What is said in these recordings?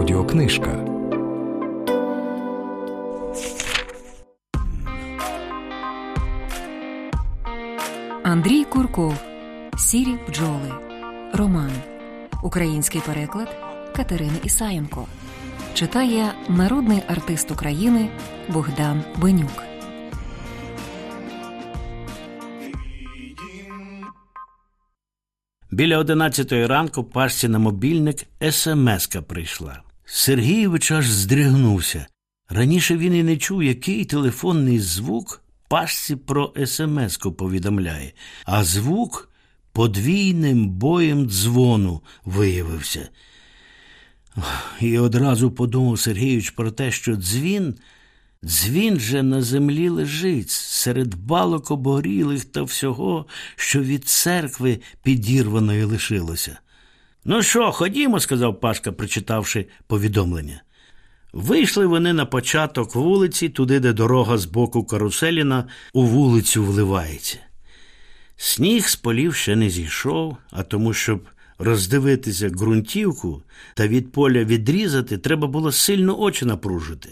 Аудіокнижка. Андрій Курков. Сірі бджоли. Роман. Український переклад Катерини Ісаєнко. Читає народний артист України Богдан Бенюк. Біля одинадцятої ранку пашці на мобільник смска прийшла. Сергійович аж здригнувся. Раніше він і не чув, який телефонний звук пашці про смску повідомляє, а звук подвійним боєм дзвону виявився. І одразу подумав Сергійович про те, що дзвін, дзвін же на землі лежить серед балок обгорілих та всього, що від церкви підірваної лишилося. Ну що, ходімо, сказав Пашка, прочитавши повідомлення. Вийшли вони на початок вулиці, туди, де дорога з боку Каруселіна у вулицю вливається. Сніг з полів ще не зійшов, а тому, щоб роздивитися ґрунтівку та від поля відрізати, треба було сильно очі напружити.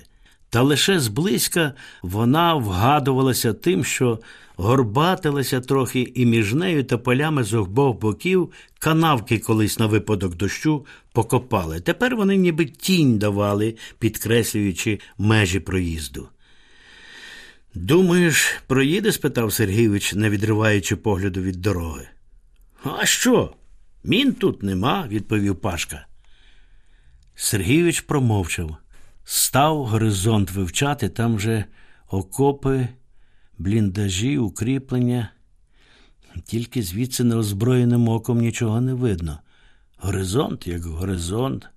Та лише зблизька вона вгадувалася тим, що горбатилася трохи і між нею та полями з обох боків канавки колись на випадок дощу покопали. Тепер вони ніби тінь давали, підкреслюючи межі проїзду. Думаєш, проїде? спитав Сергійович, не відриваючи погляду від дороги. А що? Мін тут нема, відповів Пашка. Сергійович промовчав. Став горизонт вивчати, там вже окопи, бліндажі, укріплення. Тільки звідси неозброєним оком нічого не видно. Горизонт, як горизонт.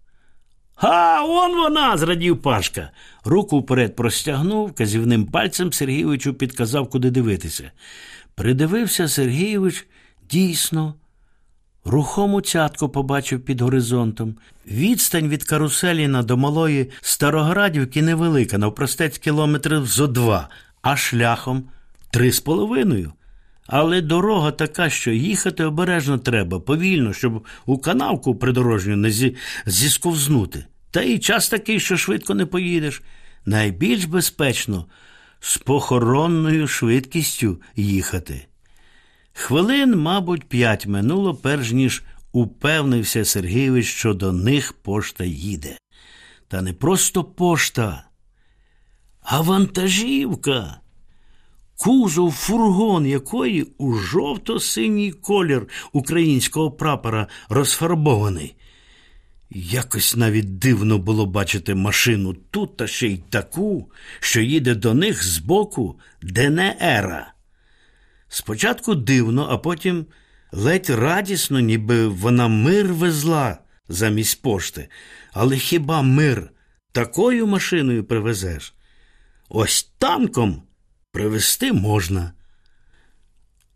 Га, он вона. зрадів Пашка. Руку вперед простягнув, казівним пальцем Сергійовичу підказав, куди дивитися. Придивився Сергійович дійсно. Рухому цятку побачив під горизонтом. Відстань від Каруселіна до малої Староградівки невелика, навпростець кілометрів зо два, а шляхом три з половиною. Але дорога така, що їхати обережно треба, повільно, щоб у канавку придорожню не зі... зісковзнути. Та і час такий, що швидко не поїдеш. Найбільш безпечно з похоронною швидкістю їхати. Хвилин, мабуть, п'ять минуло, перш ніж упевнився Сергійович, що до них пошта їде. Та не просто пошта, а вантажівка. Кузов фургон якої у жовто-синій колір українського прапора розфарбований. Якось навіть дивно було бачити машину тут та ще й таку, що їде до них збоку ДНЕРа. Спочатку дивно, а потім ледь радісно, ніби вона мир везла замість пошти. Але хіба мир такою машиною привезеш? Ось танком привезти можна.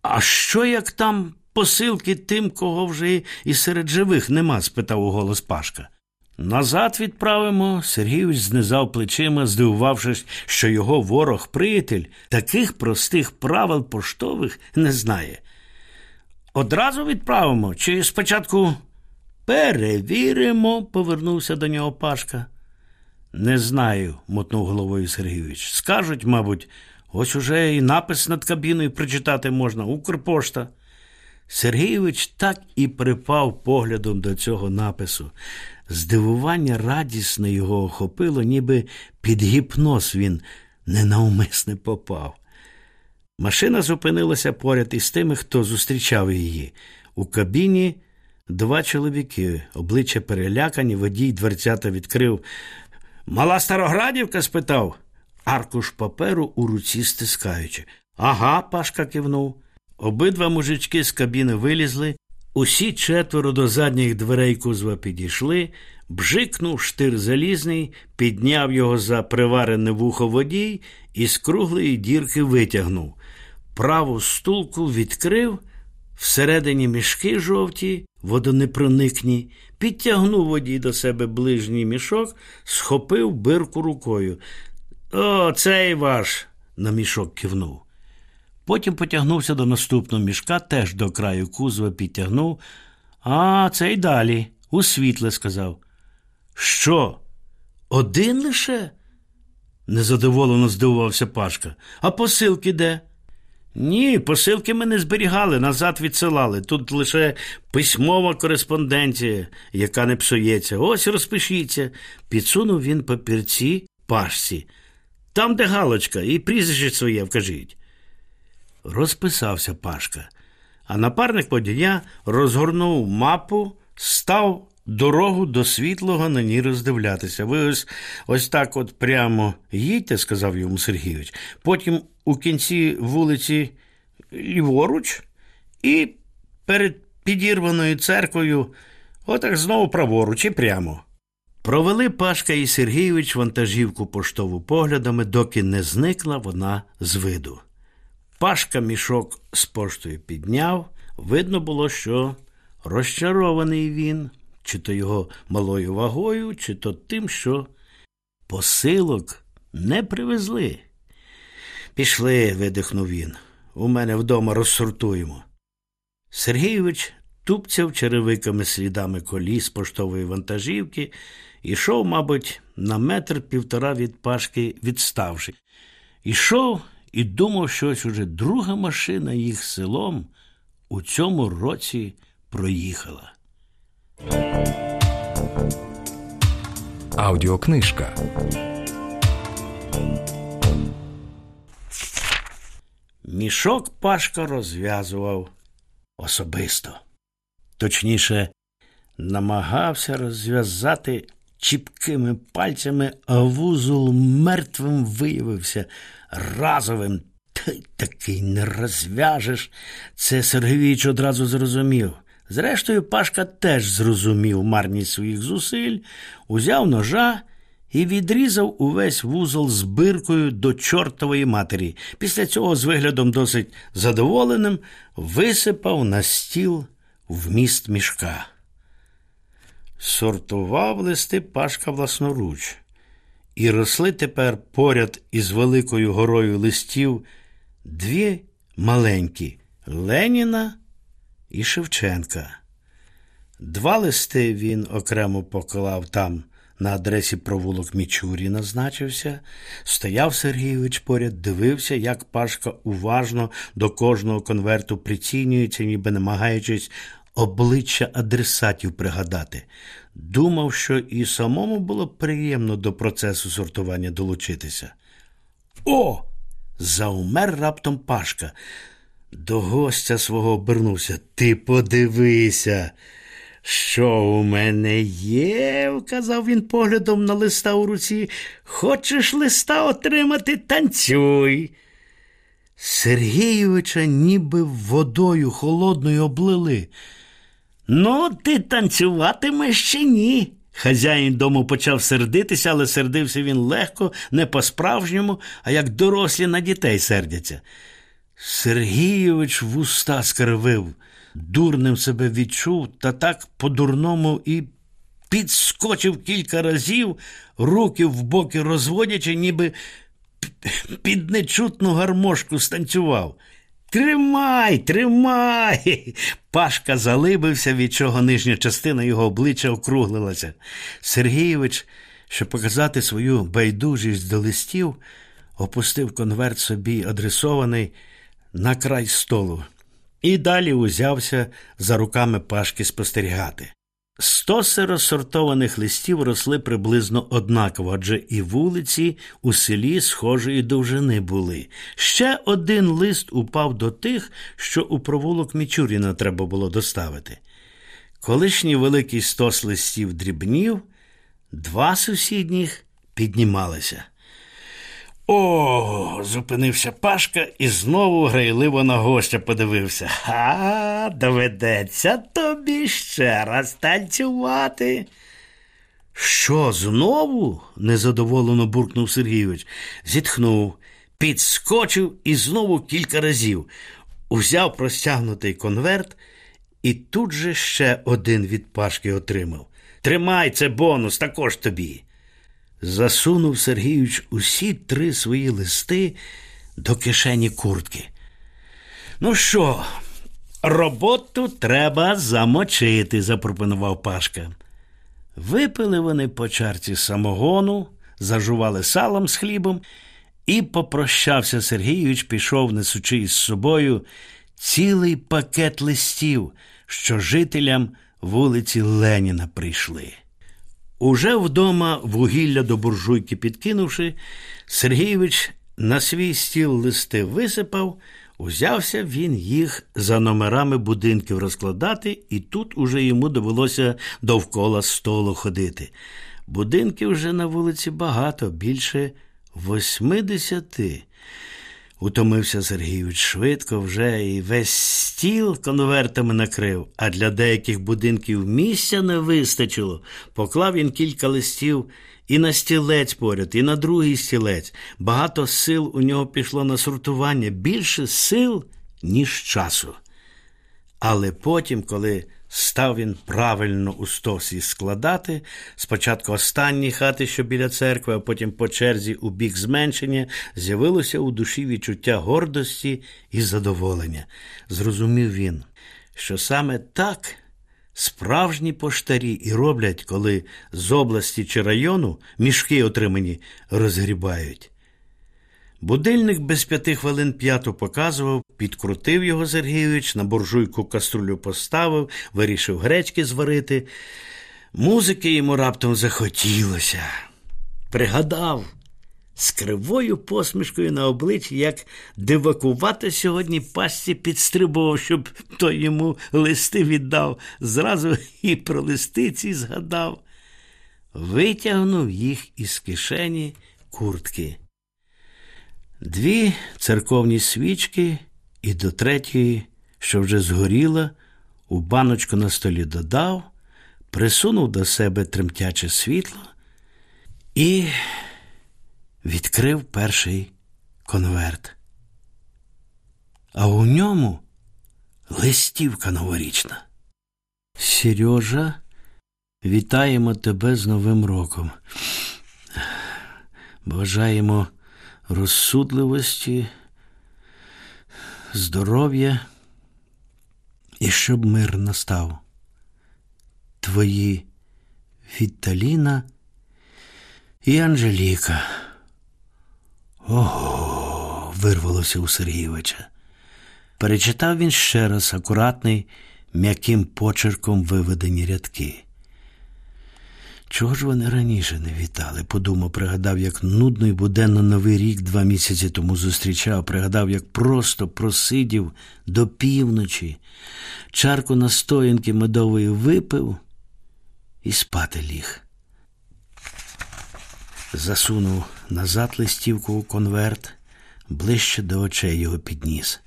А що як там посилки тим, кого вже і серед живих нема? спитав у голос Пашка. Назад відправимо. Сергійович знизав плечима, здивувавшись, що його ворог приятель таких простих правил поштових не знає. Одразу відправимо, чи спочатку перевіримо, повернувся до нього Пашка. Не знаю, мотнув головою Сергійович. Скажуть, мабуть, ось уже і напис над кабіною прочитати можна, Укрпошта. Сергійович так і припав поглядом до цього напису. Здивування радісне його охопило, ніби під гіпноз він ненавмисне попав. Машина зупинилася поряд із тими, хто зустрічав її. У кабіні два чоловіки, обличчя перелякані, водій дверцята відкрив. Мала Староградівка? спитав, аркуш паперу у руці стискаючи. Ага, Пашка кивнув. Обидва мужички з кабіни вилізли, усі четверо до задніх дверей кузова підійшли, бжикнув штир залізний, підняв його за приварене вухо водій і з круглої дірки витягнув. Праву стулку відкрив, всередині мішки жовті, водонепроникні, підтягнув водій до себе ближній мішок, схопив бирку рукою. О, цей ваш, на мішок кивнув. Потім потягнувся до наступного мішка, теж до краю кузова підтягнув. А, це й далі. У світле сказав. Що? Один лише? незадоволено здивувався Пашка. А посилки де? Ні, посилки ми не зберігали, назад відсилали. Тут лише письмова кореспонденція, яка не псується. Ось розпишіться. Підсунув він папірці пашці. Там, де галочка, і прізвище своє вкажіть. Розписався Пашка, а напарник водія розгорнув мапу, став дорогу до світлого на ній роздивлятися. Ви ось ось так от прямо їдьте, сказав йому Сергійович. Потім у кінці вулиці ліворуч і перед підірваною церквою, отак знову праворуч і прямо. Провели Пашка і Сергійович вантажівку поштову поглядами, доки не зникла вона з виду. Пашка мішок з поштою підняв. Видно було, що розчарований він, чи то його малою вагою, чи то тим, що посилок не привезли. Пішли, видихнув він. У мене вдома розсортуємо. Сергійович тупцяв черевиками слідами коліс поштової вантажівки, ішов, мабуть, на метр півтора від пашки відставши. Ішов і думав, що ось уже друга машина їх селом у цьому році проїхала. Аудіокнижка. Мішок Пашка розв'язував особисто. Точніше, намагався розв'язати чіпкими пальцями, а вузол мертвим виявився разовим. Та такий не розв'яжеш. Це Сергійович одразу зрозумів. Зрештою, Пашка теж зрозумів марність своїх зусиль, узяв ножа і відрізав увесь вузол з биркою до чортової матері. Після цього, з виглядом досить задоволеним, висипав на стіл вміст мішка. Сортував листи Пашка власноруч, і росли тепер поряд із великою горою листів дві маленькі Леніна і Шевченка. Два листи він окремо поклав там, на адресі провулок Мічурі назначився. Стояв Сергійович поряд, дивився, як Пашка уважно до кожного конверту прицінюється, ніби намагаючись обличчя адресатів пригадати. Думав, що і самому було приємно до процесу сортування долучитися. О! Заумер раптом Пашка. До гостя свого обернувся. Ти подивися, що у мене є, вказав він поглядом на листа у руці. Хочеш листа отримати, танцюй. Сергійовича ніби водою холодною облили. Ну, ти танцюватимеш чи ні? Хазяїн дому почав сердитися, але сердився він легко, не по-справжньому, а як дорослі на дітей сердяться. Сергійович вуста скривив, дурним себе відчув та так по-дурному і підскочив кілька разів, руки в боки розводячи, ніби під нечутну гармошку станцював. Тримай, тримай. Пашка залибився, від чого нижня частина його обличчя округлилася. Сергійович, щоб показати свою байдужість до листів, опустив конверт собі адресований на край столу і далі узявся за руками Пашки спостерігати. Стоси розсортованих листів росли приблизно однаково, адже і вулиці у селі схожої довжини були. Ще один лист упав до тих, що у провулок Мічуріна треба було доставити. Колишній великий стос листів дрібнів, два сусідніх піднімалися. О, зупинився Пашка і знову грайливо на гостя подивився. Ха, доведеться тобі ще раз танцювати. Що, знову? незадоволено буркнув Сергійович. Зітхнув, підскочив і знову кілька разів. Узяв простягнутий конверт і тут же ще один від Пашки отримав. Тримай це бонус, також тобі засунув Сергійович усі три свої листи до кишені куртки. Ну що, роботу треба замочити, запропонував Пашка. Випили вони по чарці самогону, зажували салом з хлібом, і попрощався Сергійович, пішов, несучи із собою цілий пакет листів, що жителям вулиці Леніна прийшли. Уже вдома вугілля до буржуйки підкинувши, Сергійович на свій стіл листи висипав, узявся він їх за номерами будинків розкладати, і тут уже йому довелося довкола столу ходити. Будинків вже на вулиці багато, більше восьмидесяти. Утомився Сергійович швидко вже і весь стіл конвертами накрив, а для деяких будинків місця не вистачило. Поклав він кілька листів і на стілець поряд, і на другий стілець. Багато сил у нього пішло на сортування, більше сил, ніж часу. Але потім, коли став він правильно у стосі складати, спочатку останні хати, що біля церкви, а потім по черзі у бік зменшення, з'явилося у душі відчуття гордості і задоволення. Зрозумів він, що саме так справжні поштарі і роблять, коли з області чи району мішки отримані розгрібають. Будильник без п'яти хвилин п'яту показував, підкрутив його Сергійович, на буржуйку каструлю поставив, вирішив гречки зварити. Музики йому раптом захотілося. Пригадав з кривою посмішкою на обличчі, як дивакувати сьогодні пасті підстрибував, щоб той йому листи віддав, зразу і про листиці згадав. Витягнув їх із кишені куртки. Дві церковні свічки і до третьої, що вже згоріла, у баночку на столі додав, присунув до себе тремтяче світло і відкрив перший конверт. А у ньому листівка новорічна. Сережа, вітаємо тебе з Новим роком. Бажаємо розсудливості, здоров'я і щоб мир настав. Твої Віталіна і Анжеліка. Ого, вирвалося у Сергійовича. Перечитав він ще раз акуратний, м'яким почерком виведені рядки. Чого ж вони раніше не вітали? Подумав, пригадав, як нудно й буденно новий рік два місяці тому зустрічав, пригадав, як просто просидів до півночі, чарку настоянки медової випив і спати ліг. Засунув назад листівку у конверт, ближче до очей його підніс.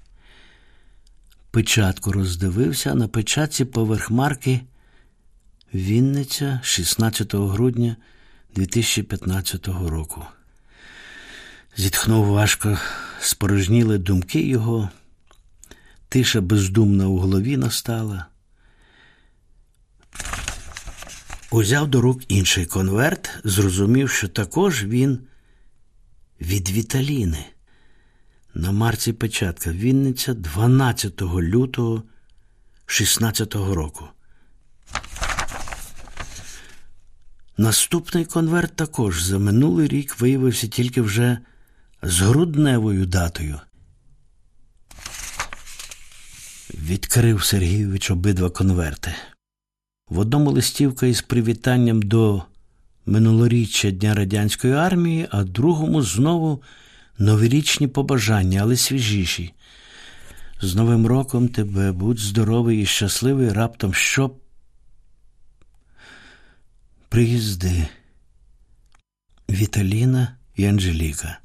Печатку роздивився, на печатці поверх марки Вінниця 16 грудня 2015 року. Зітхнув важко, спорожніли думки його, тиша бездумна у голові настала. Узяв до рук інший конверт, зрозумів, що також він від Віталіни. На марці печатка Вінниця 12 лютого 16 року. Наступний конверт також за минулий рік виявився тільки вже з грудневою датою. Відкрив Сергійович обидва конверти. В одному листівка із привітанням до минулоріччя Дня радянської армії, а другому знову новорічні побажання, але свіжіші. З Новим роком тебе будь здоровий і щасливий раптом що приїзди Віталіна і Анжеліка.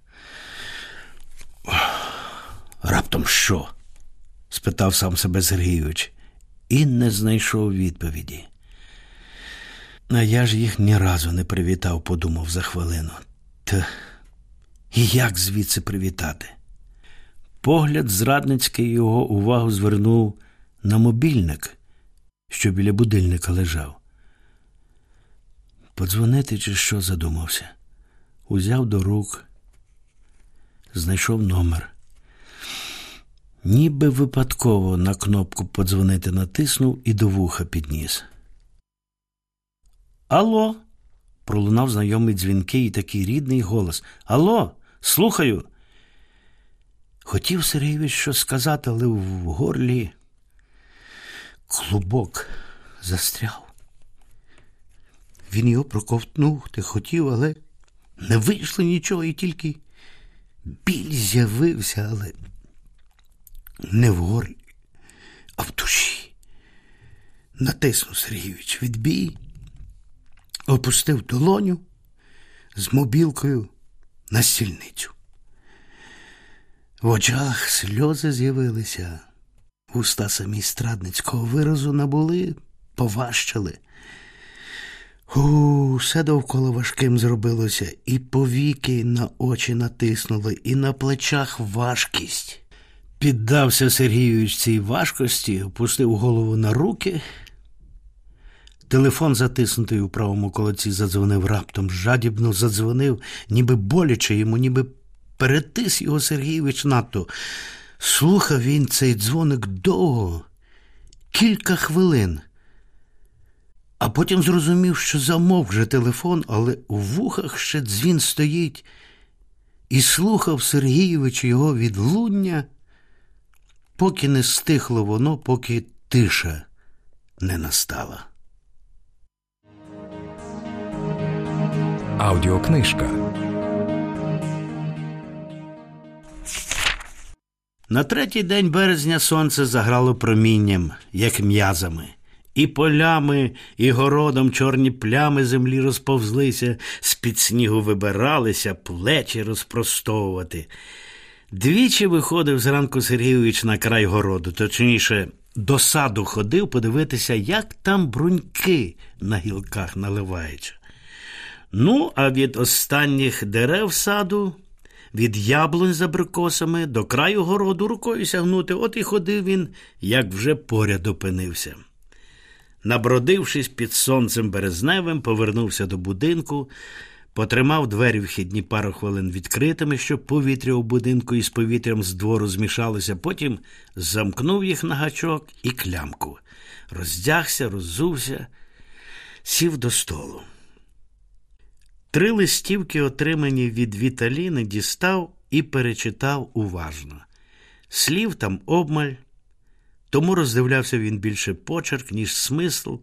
Раптом що? спитав сам себе Сергійович і не знайшов відповіді. А я ж їх ні разу не привітав, подумав за хвилину. Та як звідси привітати? Погляд зрадницький його увагу звернув на мобільник, що біля будильника лежав. Подзвонити, чи що задумався. Узяв до рук, знайшов номер. Ніби випадково на кнопку подзвонити натиснув і до вуха підніс. Алло. пролунав знайомий дзвінкий і такий рідний голос. Алло, слухаю. Хотів Сергійович щось сказати, але в горлі клубок застряв. Він його проковтнути хотів, але не вийшло нічого, і тільки біль з'явився, але не в горлі, а в душі. Натиснув Сергійович відбій, опустив долоню з мобілкою на стільницю. В очах сльози з'явилися, уста самі страдницького виразу набули, поважчали. У, все довкола важким зробилося, і повіки на очі натиснули, і на плечах важкість. Піддався Сергійович цій важкості, опустив голову на руки. Телефон, затиснутий у правому колоці, задзвонив раптом, жадібно задзвонив, ніби боляче йому, ніби перетис його Сергійович надто. Слухав він цей дзвоник довго, кілька хвилин. А потім зрозумів, що замовк вже телефон, але у вухах ще дзвін стоїть, і слухав Сергійович його відлуння, поки не стихло воно, поки тиша не настала. Аудіокнижка. На третій день березня сонце заграло промінням, як м'язами. І полями, і городом чорні плями землі розповзлися, з-під снігу вибиралися, плечі розпростовувати. Двічі виходив зранку Сергійович на край городу, точніше, до саду ходив подивитися, як там бруньки на гілках наливаються. Ну, а від останніх дерев саду, від яблунь за брикосами до краю городу рукою сягнути, от і ходив він, як вже поряд опинився. Набродившись під сонцем березневим, повернувся до будинку, потримав двері вхідні пару хвилин відкритими, щоб повітря у будинку із повітрям з двору змішалося, потім замкнув їх на гачок і клямку. Роздягся, роззувся, сів до столу. Три листівки, отримані від Віталіни, дістав і перечитав уважно. Слів там обмаль, тому роздивлявся він більше почерк, ніж смисл,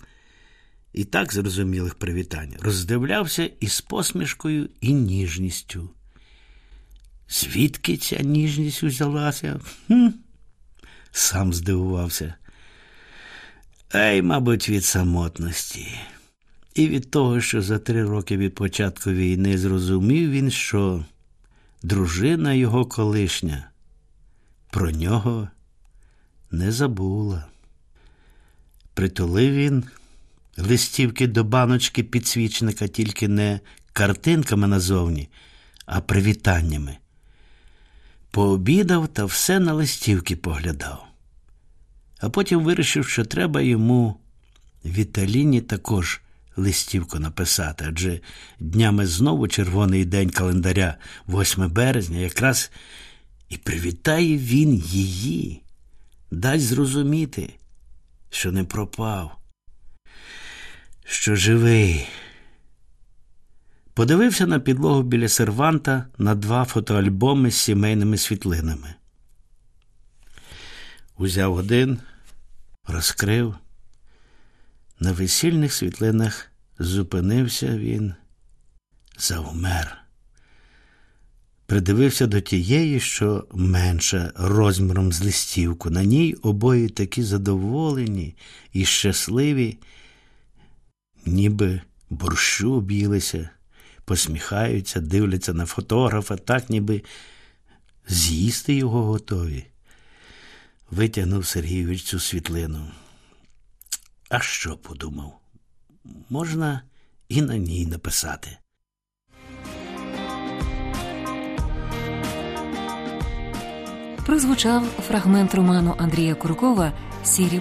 і так зрозумілих привітань. Роздивлявся із посмішкою і ніжністю. Звідки ця ніжність узялася? Хм, Сам здивувався. Ей, мабуть, від самотності. І від того, що за три роки від початку війни зрозумів він, що дружина його колишня про нього не забула. Притулив він листівки до баночки підсвічника тільки не картинками назовні, а привітаннями. Пообідав та все на листівки поглядав. А потім вирішив, що треба йому Віталіні також листівку написати, адже днями знову червоний день календаря, 8 березня, якраз і привітає він її, дасть зрозуміти, що не пропав, що живий. Подивився на підлогу біля серванта на два фотоальбоми з сімейними світлинами. Узяв один, розкрив. На весільних світлинах зупинився він, завмер. Придивився до тієї, що менша розміром з листівку. На ній обоє такі задоволені і щасливі, ніби борщу об'їлися, посміхаються, дивляться на фотографа, так, ніби з'їсти його готові. Витягнув Сергійович цю світлину. А що подумав? Можна і на ній написати. Прозвучав фрагмент роману Андрія Куркова Сірі